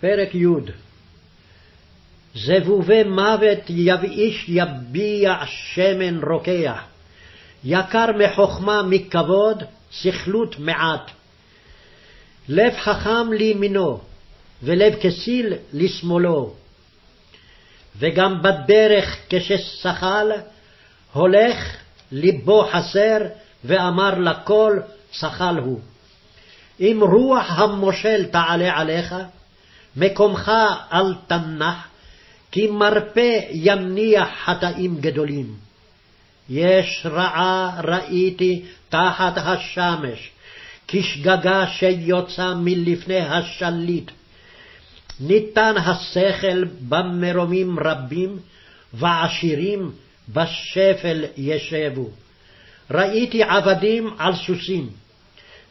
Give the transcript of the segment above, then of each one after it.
פרק י' זבובי מוות יבאיש יביע שמן רוקח, יקר מחכמה מכבוד, סכלות מעט. לב חכם לימינו, ולב כסיל לשמאלו. וגם בדרך כששכל, הולך ליבו חסר, ואמר לכל שכל הוא. אם רוח המושל תעלה עליך, מקומך אל תנח, כי מרפא ימניח חטאים גדולים. יש רעה ראיתי תחת השמש, כשגגה שיוצא מלפני השליט. ניתן השכל במרומים רבים, ועשירים בשפל ישבו. ראיתי עבדים על סוסים,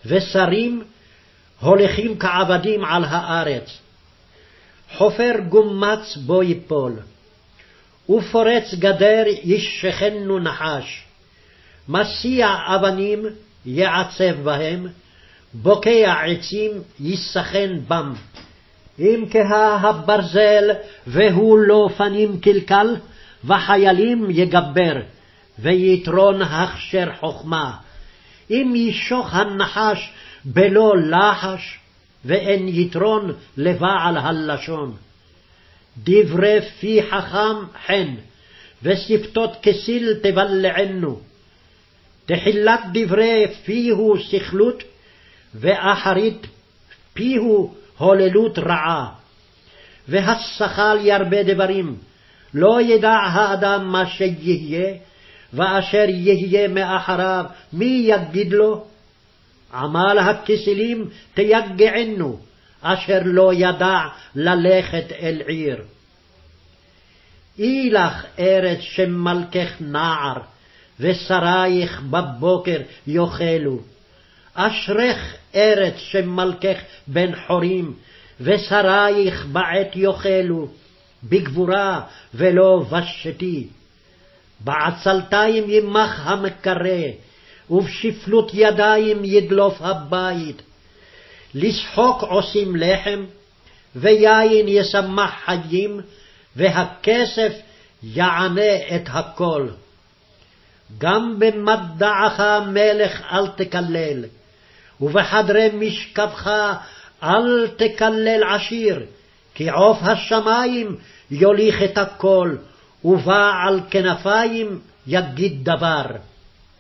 ושרים הולכים כעבדים על הארץ. חופר גומץ בו יפול, ופורץ גדר ישכנו נחש. מסיע אבנים יעצב בהם, בוקע עצים יסכן בם. אם כהה הברזל והוא לא פנים קלקל, וחיילים יגבר, ויתרון הכשר חכמה. אם ישוך הנחש בלא לחש, ואין יתרון לבעל הלשון. דברי פי חכם חן, ושפתות כסיל תבלענו. תחילת דברי פיהו סכלות, ואחרית פיהו הוללות רעה. והשכל ירבה דברים, לא ידע האדם מה שיהיה, ואשר יהיה מאחריו, מי יגיד לו? עמל הכסילים תיגענו, אשר לא ידע ללכת אל עיר. אי לך ארץ שמלכך נער, ושרייך בבוקר יאכלו. אשרך ארץ שמלכך בן חורים, ושרייך בעת יאכלו, בגבורה ולא בשתי. בעצלתיים ימח המקרא, ובשפלות ידיים ידלוף הבית. לשחוק עושים לחם, ויין ישמח חיים, והכסף יענה את הכל. גם במדעך מלך אל תקלל, ובחדרי משכבך אל תקלל עשיר, כי עוף השמים יוליך את הכל, ובעל כנפיים יגיד דבר.